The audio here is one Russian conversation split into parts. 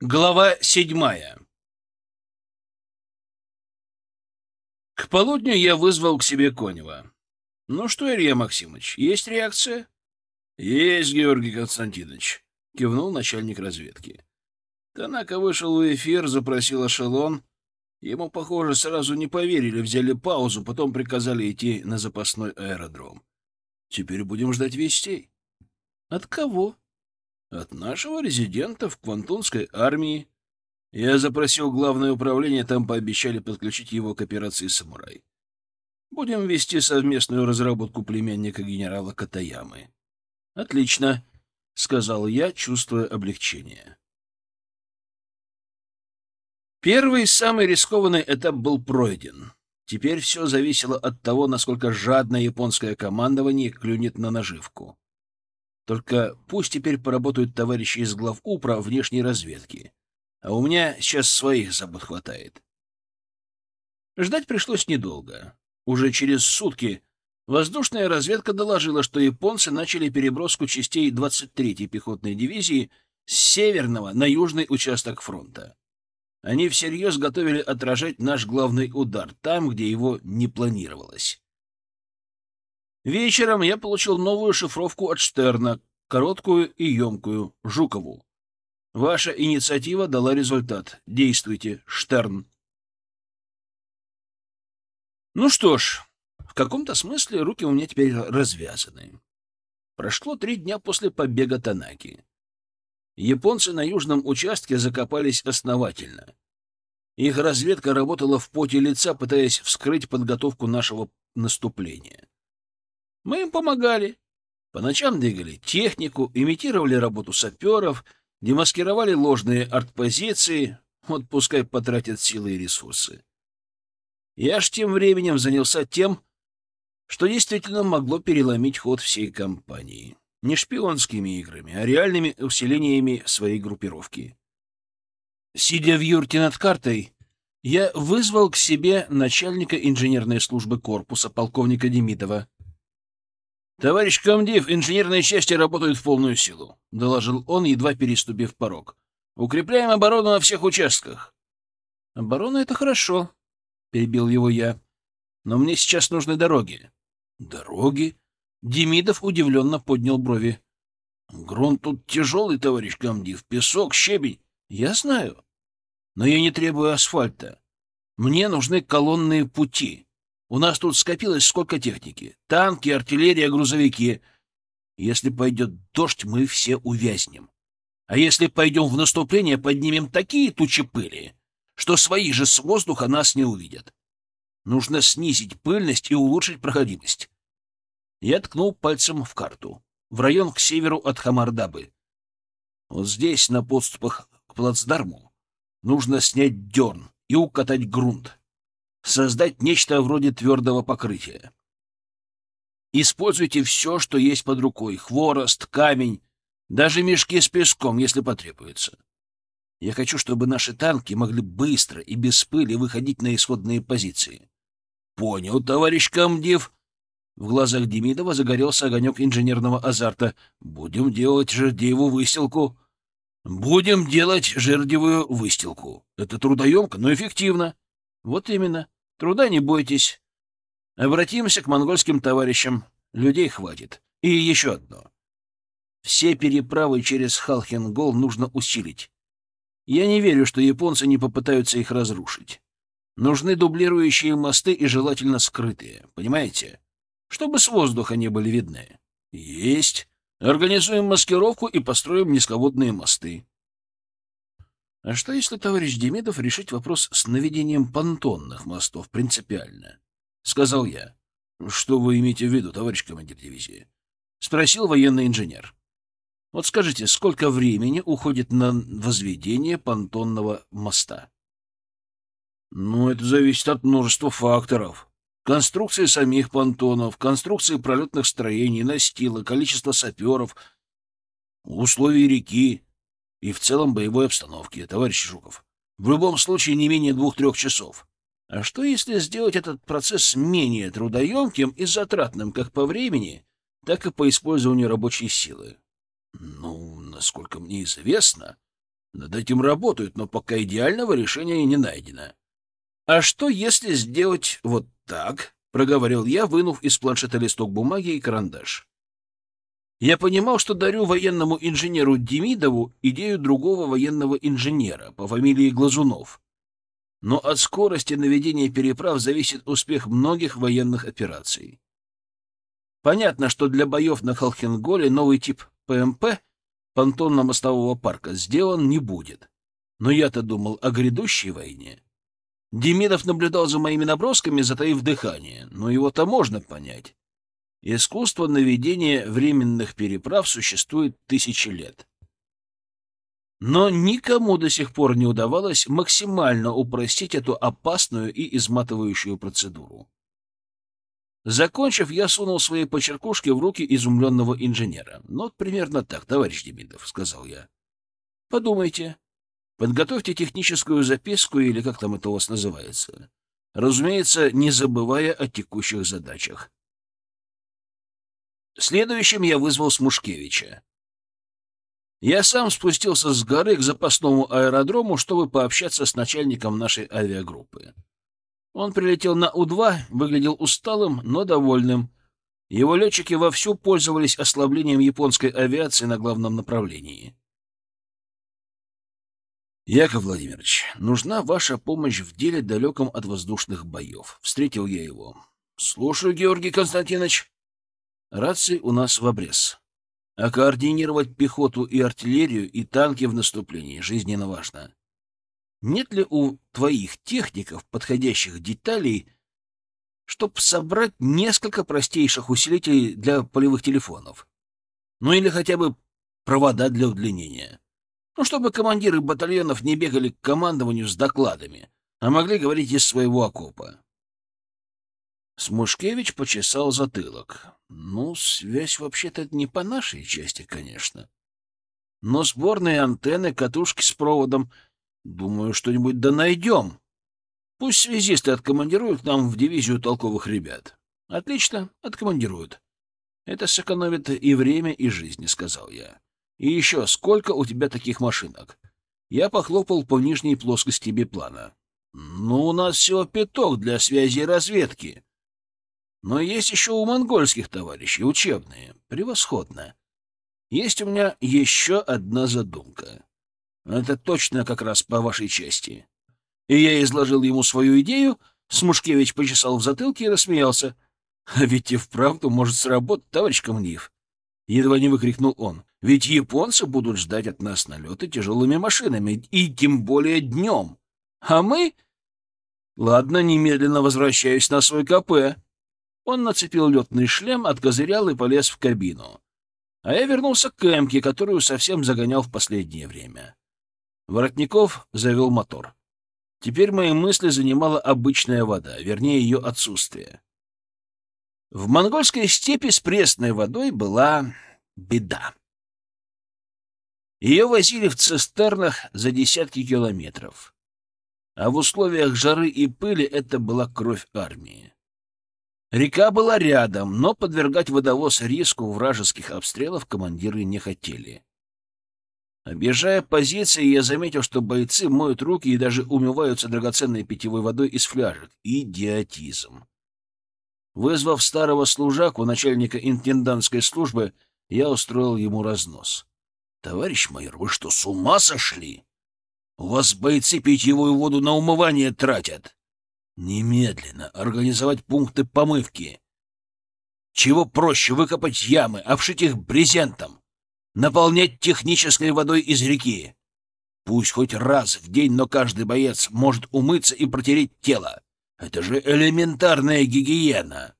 Глава седьмая К полудню я вызвал к себе Конева. — Ну что, Илья Максимович, есть реакция? — Есть, Георгий Константинович, — кивнул начальник разведки. Танака вышел в эфир, запросил эшелон. Ему, похоже, сразу не поверили, взяли паузу, потом приказали идти на запасной аэродром. Теперь будем ждать вестей. — От кого? — От нашего резидента в Квантунской армии. Я запросил главное управление, там пообещали подключить его к операции «Самурай». Будем вести совместную разработку племянника генерала Катаямы. — Отлично, — сказал я, чувствуя облегчение. Первый, самый рискованный этап был пройден. Теперь все зависело от того, насколько жадно японское командование клюнет на наживку. Только пусть теперь поработают товарищи из глав внешней разведки. А у меня сейчас своих забот хватает. Ждать пришлось недолго. Уже через сутки воздушная разведка доложила, что японцы начали переброску частей 23-й пехотной дивизии с северного на южный участок фронта. Они всерьез готовили отражать наш главный удар там, где его не планировалось. Вечером я получил новую шифровку от Штерна, короткую и емкую, Жукову. Ваша инициатива дала результат. Действуйте, Штерн. Ну что ж, в каком-то смысле руки у меня теперь развязаны. Прошло три дня после побега Танаки. Японцы на южном участке закопались основательно. Их разведка работала в поте лица, пытаясь вскрыть подготовку нашего наступления. Мы им помогали. По ночам двигали технику, имитировали работу саперов — демаскировали ложные артпозиции, вот пускай потратят силы и ресурсы. Я ж тем временем занялся тем, что действительно могло переломить ход всей кампании. Не шпионскими играми, а реальными усилениями своей группировки. Сидя в юрте над картой, я вызвал к себе начальника инженерной службы корпуса полковника Демидова. «Товарищ комдив, инженерные части работают в полную силу», — доложил он, едва переступив порог. «Укрепляем оборону на всех участках». «Оборона — это хорошо», — перебил его я. «Но мне сейчас нужны дороги». «Дороги?» Демидов удивленно поднял брови. «Грунт тут тяжелый, товарищ комдив. Песок, щебень. Я знаю. Но я не требую асфальта. Мне нужны колонные пути». У нас тут скопилось сколько техники. Танки, артиллерия, грузовики. Если пойдет дождь, мы все увязнем. А если пойдем в наступление, поднимем такие тучи пыли, что свои же с воздуха нас не увидят. Нужно снизить пыльность и улучшить проходимость. Я ткнул пальцем в карту. В район к северу от Хамардабы. Вот здесь, на подступах к плацдарму, нужно снять дерн и укатать грунт создать нечто вроде твердого покрытия. Используйте все, что есть под рукой — хворост, камень, даже мешки с песком, если потребуется. Я хочу, чтобы наши танки могли быстро и без пыли выходить на исходные позиции. — Понял, товарищ комдив. В глазах Демидова загорелся огонек инженерного азарта. — Будем делать жердевую выстилку. — Будем делать жердевую выстилку. Это трудоемко, но эффективно. — Вот именно. Труда не бойтесь. Обратимся к монгольским товарищам. Людей хватит. И еще одно. Все переправы через Халхенгол нужно усилить. Я не верю, что японцы не попытаются их разрушить. Нужны дублирующие мосты и желательно скрытые, понимаете? Чтобы с воздуха не были видны. Есть. Организуем маскировку и построим низководные мосты. А что, если товарищ Демидов решить вопрос с наведением понтонных мостов принципиально? — сказал я. — Что вы имеете в виду, товарищ командир дивизии? — спросил военный инженер. — Вот скажите, сколько времени уходит на возведение понтонного моста? — Ну, это зависит от множества факторов. Конструкции самих понтонов, конструкции пролетных строений, настила, количество саперов, условий реки, и в целом боевой обстановке, товарищ Жуков. В любом случае не менее двух-трех часов. А что, если сделать этот процесс менее трудоемким и затратным как по времени, так и по использованию рабочей силы? Ну, насколько мне известно, Над этим работают, но пока идеального решения не найдено. А что, если сделать вот так? — проговорил я, вынув из планшета листок бумаги и карандаш. Я понимал, что дарю военному инженеру Демидову идею другого военного инженера по фамилии Глазунов. Но от скорости наведения переправ зависит успех многих военных операций. Понятно, что для боев на Халхенголе новый тип ПМП понтонно-мостового парка сделан не будет. Но я-то думал о грядущей войне. Демидов наблюдал за моими набросками, затаив дыхание, но его-то можно понять. Искусство наведения временных переправ существует тысячи лет. Но никому до сих пор не удавалось максимально упростить эту опасную и изматывающую процедуру. Закончив, я сунул свои почеркушки в руки изумленного инженера. «Ну, примерно так, товарищ Демидов», — сказал я. «Подумайте. Подготовьте техническую записку, или как там это у вас называется. Разумеется, не забывая о текущих задачах. Следующим я вызвал Смушкевича. Я сам спустился с горы к запасному аэродрому, чтобы пообщаться с начальником нашей авиагруппы. Он прилетел на У-2, выглядел усталым, но довольным. Его летчики вовсю пользовались ослаблением японской авиации на главном направлении. «Яков Владимирович, нужна ваша помощь в деле далеком от воздушных боев». Встретил я его. «Слушаю, Георгий Константинович». Рации у нас в обрез. А координировать пехоту и артиллерию и танки в наступлении жизненно важно. Нет ли у твоих техников подходящих деталей, чтобы собрать несколько простейших усилителей для полевых телефонов? Ну или хотя бы провода для удлинения? Ну, чтобы командиры батальонов не бегали к командованию с докладами, а могли говорить из своего окопа. Смушкевич почесал затылок. Ну, связь вообще-то не по нашей части, конечно. Но сборные антенны, катушки с проводом, думаю, что-нибудь да найдем. Пусть связисты откомандируют нам в дивизию толковых ребят. Отлично, откомандируют. Это сэкономит и время, и жизни, — сказал я. И еще, сколько у тебя таких машинок? Я похлопал по нижней плоскости биплана. Ну, у нас всего пяток для связи и разведки. Но есть еще у монгольских товарищей учебные. Превосходно. Есть у меня еще одна задумка. Это точно как раз по вашей части. И я изложил ему свою идею, Смушкевич почесал в затылке и рассмеялся. А ведь и вправду может сработать, товарищ комдив. Едва не выкрикнул он. Ведь японцы будут ждать от нас налеты тяжелыми машинами, и тем более днем. А мы... Ладно, немедленно возвращаюсь на свой КП. Он нацепил летный шлем, откозырял и полез в кабину. А я вернулся к Эмке, которую совсем загонял в последнее время. Воротников завел мотор. Теперь мои мысли занимала обычная вода, вернее, ее отсутствие. В монгольской степи с пресной водой была беда. Ее возили в цистернах за десятки километров. А в условиях жары и пыли это была кровь армии. Река была рядом, но подвергать водовоз риску вражеских обстрелов командиры не хотели. Объезжая позиции, я заметил, что бойцы моют руки и даже умываются драгоценной питьевой водой из фляжек. Идиотизм. Вызвав старого служаку, начальника интендантской службы, я устроил ему разнос. — Товарищ майор, вы что, с ума сошли? У вас бойцы питьевую воду на умывание тратят. Немедленно организовать пункты помывки. Чего проще выкопать ямы, обшить их брезентом, наполнять технической водой из реки. Пусть хоть раз в день, но каждый боец может умыться и протереть тело. Это же элементарная гигиена.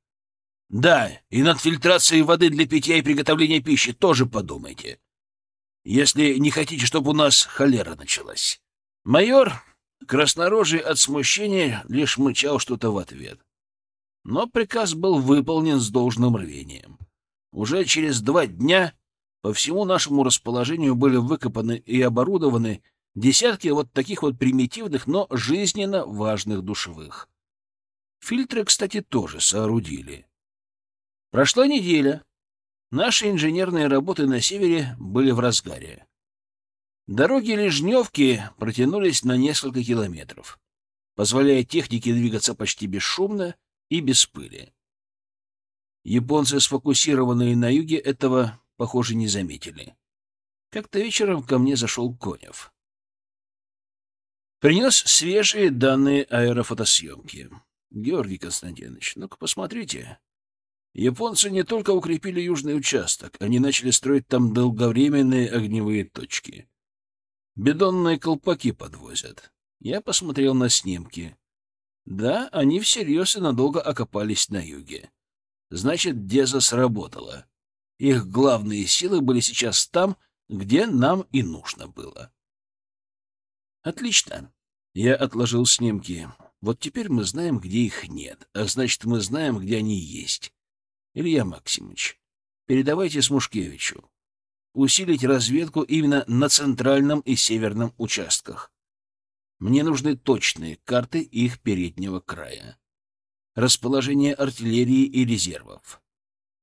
Да, и над фильтрацией воды для питья и приготовления пищи тоже подумайте. Если не хотите, чтобы у нас холера началась. Майор Краснорожий от смущения лишь мычал что-то в ответ. Но приказ был выполнен с должным рвением. Уже через два дня по всему нашему расположению были выкопаны и оборудованы десятки вот таких вот примитивных, но жизненно важных душевых. Фильтры, кстати, тоже соорудили. Прошла неделя. Наши инженерные работы на севере были в разгаре. Дороги Лежневки протянулись на несколько километров, позволяя технике двигаться почти бесшумно и без пыли. Японцы, сфокусированные на юге, этого, похоже, не заметили. Как-то вечером ко мне зашел Конев. Принес свежие данные аэрофотосъемки. Георгий Константинович, ну-ка посмотрите. Японцы не только укрепили южный участок, они начали строить там долговременные огневые точки. Бедонные колпаки подвозят. Я посмотрел на снимки. Да, они всерьез и надолго окопались на юге. Значит, Деза сработала. Их главные силы были сейчас там, где нам и нужно было. Отлично. Я отложил снимки. Вот теперь мы знаем, где их нет, а значит, мы знаем, где они есть. Илья Максимович, передавайте Смушкевичу усилить разведку именно на центральном и северном участках. Мне нужны точные карты их переднего края. Расположение артиллерии и резервов.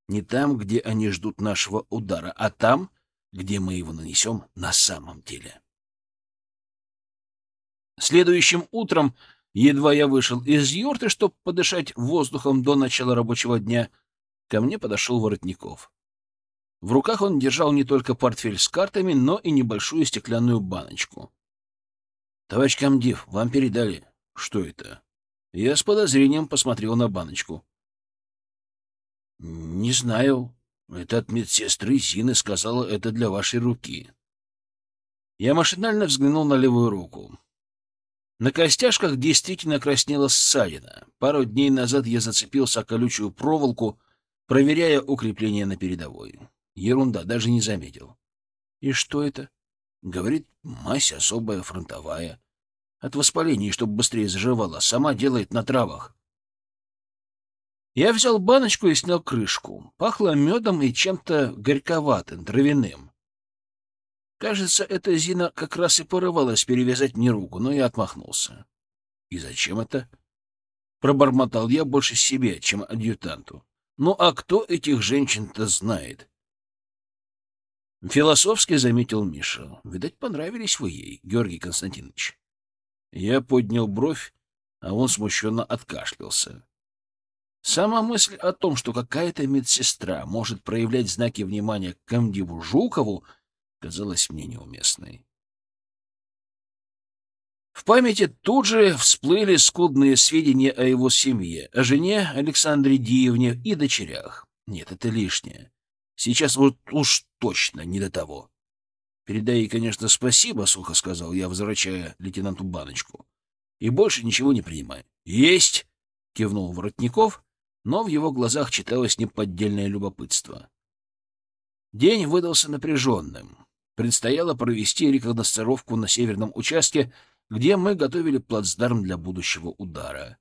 Не там, где они ждут нашего удара, а там, где мы его нанесем на самом деле. Следующим утром, едва я вышел из юрты, чтобы подышать воздухом до начала рабочего дня, ко мне подошел Воротников. В руках он держал не только портфель с картами, но и небольшую стеклянную баночку. — Товарищ комдив, вам передали. — Что это? Я с подозрением посмотрел на баночку. — Не знаю. Это от медсестры Зины сказала, это для вашей руки. Я машинально взглянул на левую руку. На костяшках действительно краснела ссадина. Пару дней назад я зацепился о колючую проволоку, проверяя укрепление на передовой. Ерунда, даже не заметил. И что это? Говорит, мазь особая, фронтовая. От воспаления, чтобы быстрее заживала. Сама делает на травах. Я взял баночку и снял крышку. Пахло медом и чем-то горьковатым, травяным. Кажется, эта Зина как раз и порывалась перевязать мне руку, но я отмахнулся. И зачем это? Пробормотал я больше себе, чем адъютанту. Ну а кто этих женщин-то знает? Философски заметил Миша. Видать, понравились вы ей, Георгий Константинович. Я поднял бровь, а он смущенно откашлялся. Сама мысль о том, что какая-то медсестра может проявлять знаки внимания к комдиву Жукову, казалась мне неуместной. В памяти тут же всплыли скудные сведения о его семье, о жене Александре Диевне и дочерях. Нет, это лишнее. Сейчас вот уж точно не до того. Передай ей, конечно, спасибо, — сухо сказал я, возвращая лейтенанту баночку. И больше ничего не принимай. Есть! — кивнул Воротников, но в его глазах читалось неподдельное любопытство. День выдался напряженным. Предстояло провести рекогносцировку на северном участке, где мы готовили плацдарм для будущего удара.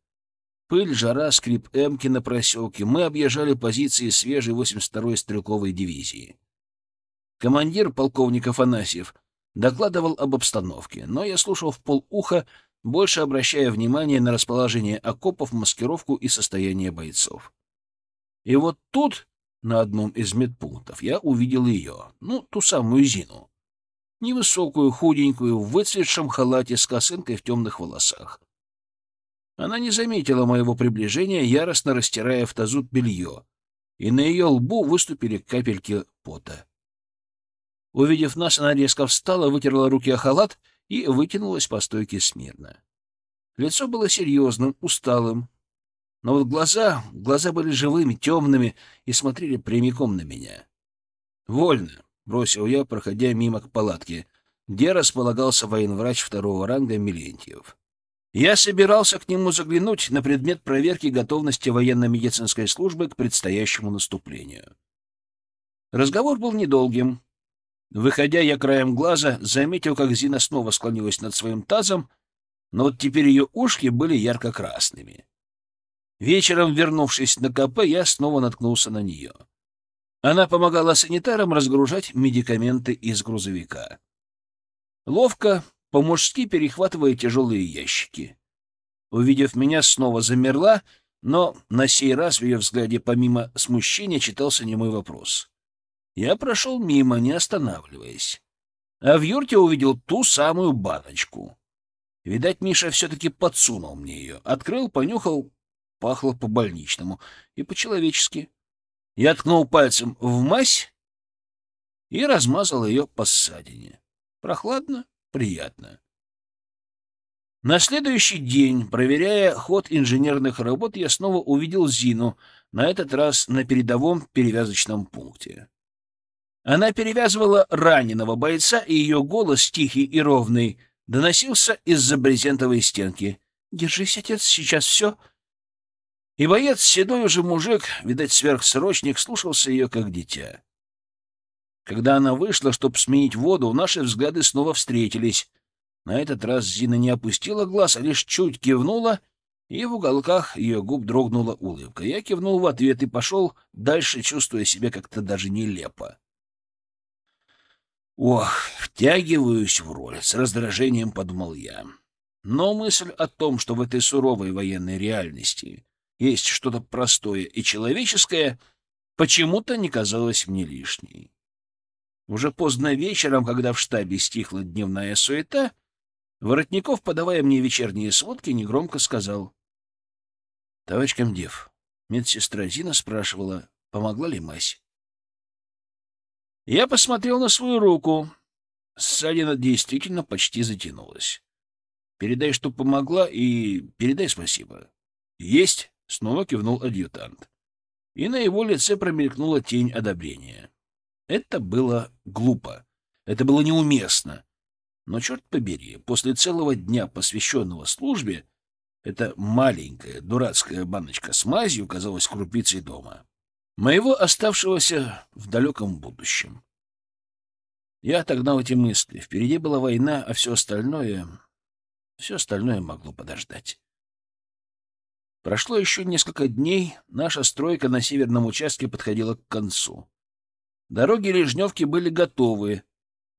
Пыль, жара, скрип эмки на проселке. Мы объезжали позиции свежей 82-й стрелковой дивизии. Командир, полковник Афанасьев, докладывал об обстановке, но я слушал в полуха, больше обращая внимание на расположение окопов, маскировку и состояние бойцов. И вот тут, на одном из медпунктов, я увидел ее, ну, ту самую Зину. Невысокую, худенькую, в выцветшем халате с косынкой в темных волосах. Она не заметила моего приближения, яростно растирая в тазу белье, и на ее лбу выступили капельки пота. Увидев нас, она резко встала, вытерла руки о халат и вытянулась по стойке смирно. Лицо было серьезным, усталым, но вот глаза, глаза были живыми, темными и смотрели прямиком на меня. «Вольно», — бросил я, проходя мимо к палатке, где располагался военврач второго ранга Милентьев. Я собирался к нему заглянуть на предмет проверки готовности военно-медицинской службы к предстоящему наступлению. Разговор был недолгим. Выходя, я краем глаза заметил, как Зина снова склонилась над своим тазом, но вот теперь ее ушки были ярко-красными. Вечером, вернувшись на КП, я снова наткнулся на нее. Она помогала санитарам разгружать медикаменты из грузовика. Ловко, по-мужски перехватывая тяжелые ящики. Увидев меня, снова замерла, но на сей раз в ее взгляде помимо смущения читался немой вопрос. Я прошел мимо, не останавливаясь. а в юрте увидел ту самую баночку. Видать, Миша все-таки подсунул мне ее. Открыл, понюхал, пахло по-больничному и по-человечески. Я ткнул пальцем в мазь и размазал ее по ссадине. Прохладно, приятно. На следующий день, проверяя ход инженерных работ, я снова увидел Зину, на этот раз на передовом перевязочном пункте. Она перевязывала раненого бойца, и ее голос, тихий и ровный, доносился из-за брезентовой стенки. «Держись, отец, сейчас все...» И боец, седой уже мужик, видать, сверхсрочник, слушался ее как дитя. Когда она вышла, чтобы сменить воду, наши взгляды снова встретились — на этот раз Зина не опустила глаз, а лишь чуть кивнула, и в уголках ее губ дрогнула улыбка. Я кивнул в ответ и пошел дальше, чувствуя себя как-то даже нелепо. «Ох, втягиваюсь в роль», — с раздражением подумал я. Но мысль о том, что в этой суровой военной реальности есть что-то простое и человеческое, почему-то не казалась мне лишней. Уже поздно вечером, когда в штабе стихла дневная суета, Воротников, подавая мне вечерние сводки, негромко сказал. — Товарищ комдив, медсестра Зина спрашивала, помогла ли мазь. Я посмотрел на свою руку. Ссадина действительно почти затянулась. Передай, что помогла, и передай спасибо. — Есть! — снова кивнул адъютант. И на его лице промелькнула тень одобрения. Это было глупо. Это было неуместно. Но, черт побери, после целого дня, посвященного службе, эта маленькая дурацкая баночка с мазью казалась крупицей дома. Моего оставшегося в далеком будущем. Я отогнал эти мысли. Впереди была война, а все остальное... Все остальное могло подождать. Прошло еще несколько дней, наша стройка на северном участке подходила к концу. Дороги Лежневки были готовы,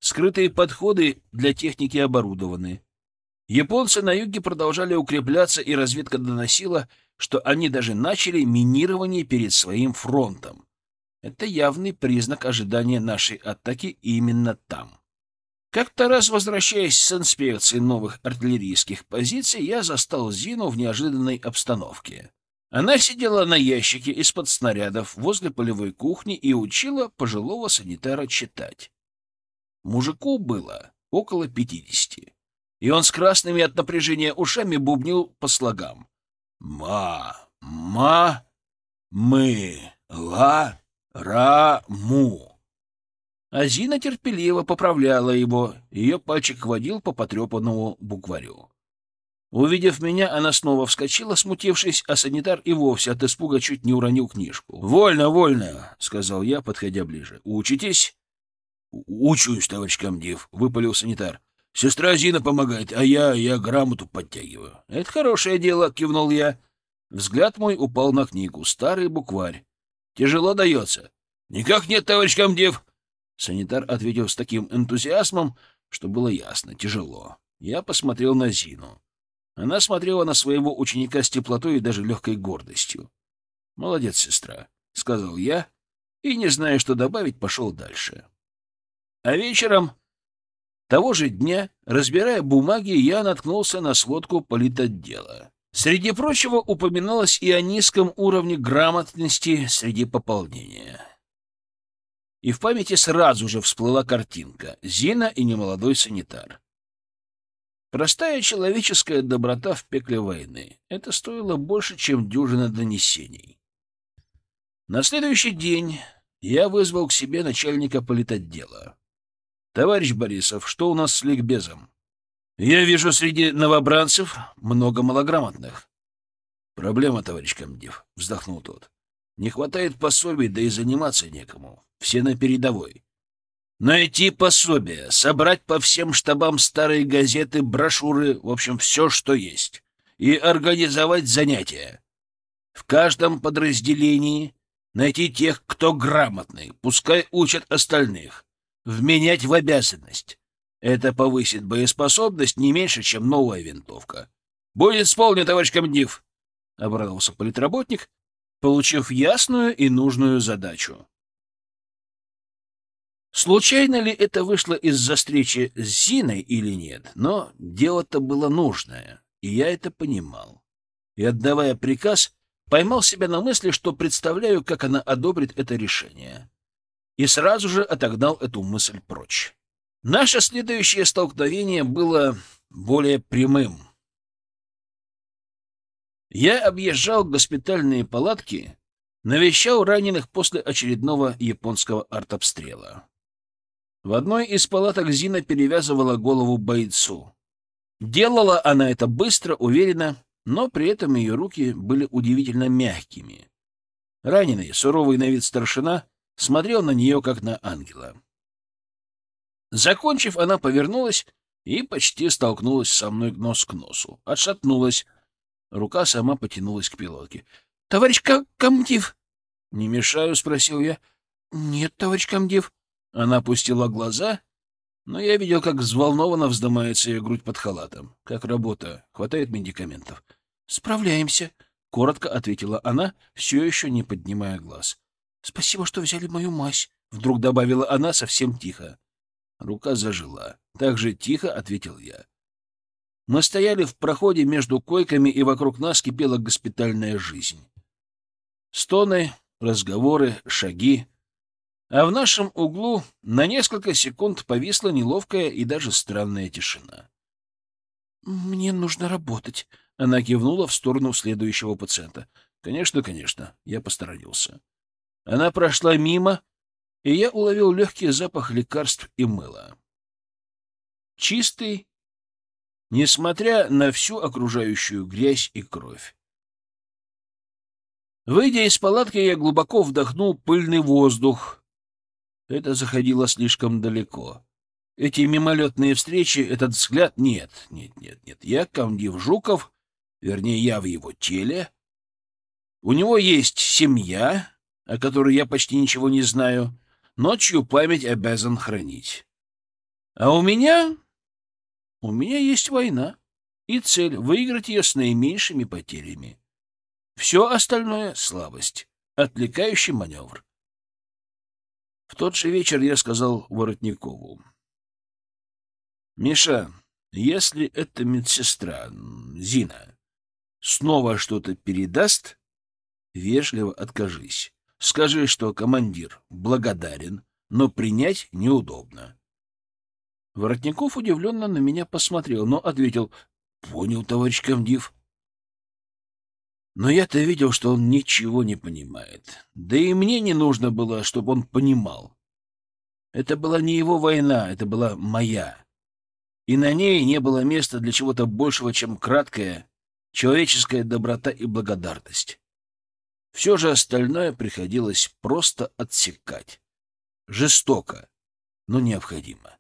Скрытые подходы для техники оборудованы. Японцы на юге продолжали укрепляться, и разведка доносила, что они даже начали минирование перед своим фронтом. Это явный признак ожидания нашей атаки именно там. Как-то раз, возвращаясь с инспекции новых артиллерийских позиций, я застал Зину в неожиданной обстановке. Она сидела на ящике из-под снарядов возле полевой кухни и учила пожилого санитара читать. Мужику было около пятидесяти, и он с красными от напряжения ушами бубнил по слогам. «Ма, ма, мы, ла, ра, му». Азина терпеливо поправляла его, ее пальчик водил по потрепанному букварю. Увидев меня, она снова вскочила, смутившись, а санитар и вовсе от испуга чуть не уронил книжку. «Вольно, вольно», — сказал я, подходя ближе. «Учитесь?» — Учусь, товарищ комдив, — выпалил санитар. — Сестра Зина помогает, а я, я грамоту подтягиваю. — Это хорошее дело, — кивнул я. Взгляд мой упал на книгу, старый букварь. — Тяжело дается. — Никак нет, товарищ комдив. Санитар ответил с таким энтузиазмом, что было ясно, тяжело. Я посмотрел на Зину. Она смотрела на своего ученика с теплотой и даже легкой гордостью. — Молодец, сестра, — сказал я, и, не зная, что добавить, пошел дальше. А вечером того же дня, разбирая бумаги, я наткнулся на сводку политотдела. Среди прочего упоминалось и о низком уровне грамотности среди пополнения. И в памяти сразу же всплыла картинка — Зина и немолодой санитар. Простая человеческая доброта в пекле войны. Это стоило больше, чем дюжина донесений. На следующий день я вызвал к себе начальника политотдела. Товарищ Борисов, что у нас с ликбезом? Я вижу среди новобранцев много малограмотных. Проблема, товарищ комдив, вздохнул тот. Не хватает пособий, да и заниматься некому. Все на передовой. Найти пособия, собрать по всем штабам старые газеты, брошюры, в общем, все, что есть, и организовать занятия. В каждом подразделении найти тех, кто грамотный, пускай учат остальных вменять в обязанность. Это повысит боеспособность не меньше, чем новая винтовка. — Будет исполнен, товарищ комдив! — обрадовался политработник, получив ясную и нужную задачу. Случайно ли это вышло из-за встречи с Зиной или нет, но дело-то было нужное, и я это понимал. И, отдавая приказ, поймал себя на мысли, что представляю, как она одобрит это решение. И сразу же отогнал эту мысль прочь. Наше следующее столкновение было более прямым. Я объезжал госпитальные палатки, навещал раненых после очередного японского артобстрела. В одной из палаток Зина перевязывала голову бойцу. Делала она это быстро, уверенно, но при этом ее руки были удивительно мягкими. Раненый, суровый на вид старшина, смотрел на нее, как на ангела. Закончив, она повернулась и почти столкнулась со мной нос к носу. Отшатнулась, Рука сама потянулась к пилотке. — Товарищ комдив! — Не мешаю? — спросил я. — Нет, товарищ комдив. Она опустила глаза, но я видел, как взволнованно вздымается ее грудь под халатом. — Как работа? Хватает медикаментов? — Справляемся, — коротко ответила она, все еще не поднимая глаз. — Спасибо, что взяли мою мазь, — вдруг добавила она совсем тихо. Рука зажила. Так же тихо ответил я. Мы стояли в проходе между койками, и вокруг нас кипела госпитальная жизнь. Стоны, разговоры, шаги. А в нашем углу на несколько секунд повисла неловкая и даже странная тишина. «Мне нужно работать», — она кивнула в сторону следующего пациента. «Конечно, конечно», — я посторонился. Она прошла мимо, и я уловил легкий запах лекарств и мыла. Чистый, несмотря на всю окружающую грязь и кровь. Выйдя из палатки, я глубоко вдохнул пыльный воздух. Это заходило слишком далеко. Эти мимолетные встречи, этот взгляд — нет, нет, нет, нет. Я комдив Жуков, вернее, я в его теле. У него есть семья, о которой я почти ничего не знаю, но чью память обязан хранить. А у меня у меня есть война, и цель — выиграть ее с наименьшими потерями. Все остальное — слабость, отвлекающий маневр. В тот же вечер я сказал Воротникову. «Миша, если эта медсестра, Зина, снова что-то передаст, вежливо откажись. Скажи, что командир благодарен, но принять неудобно. Воротников удивленно на меня посмотрел, но ответил «Понял, товарищ комдив». Но я-то видел, что он ничего не понимает. Да и мне не нужно было, чтобы он понимал. Это была не его война, это была моя. И на ней не было места для чего-то большего, чем краткая человеческая доброта и благодарность. Все же остальное приходилось просто отсекать. Жестоко, но необходимо.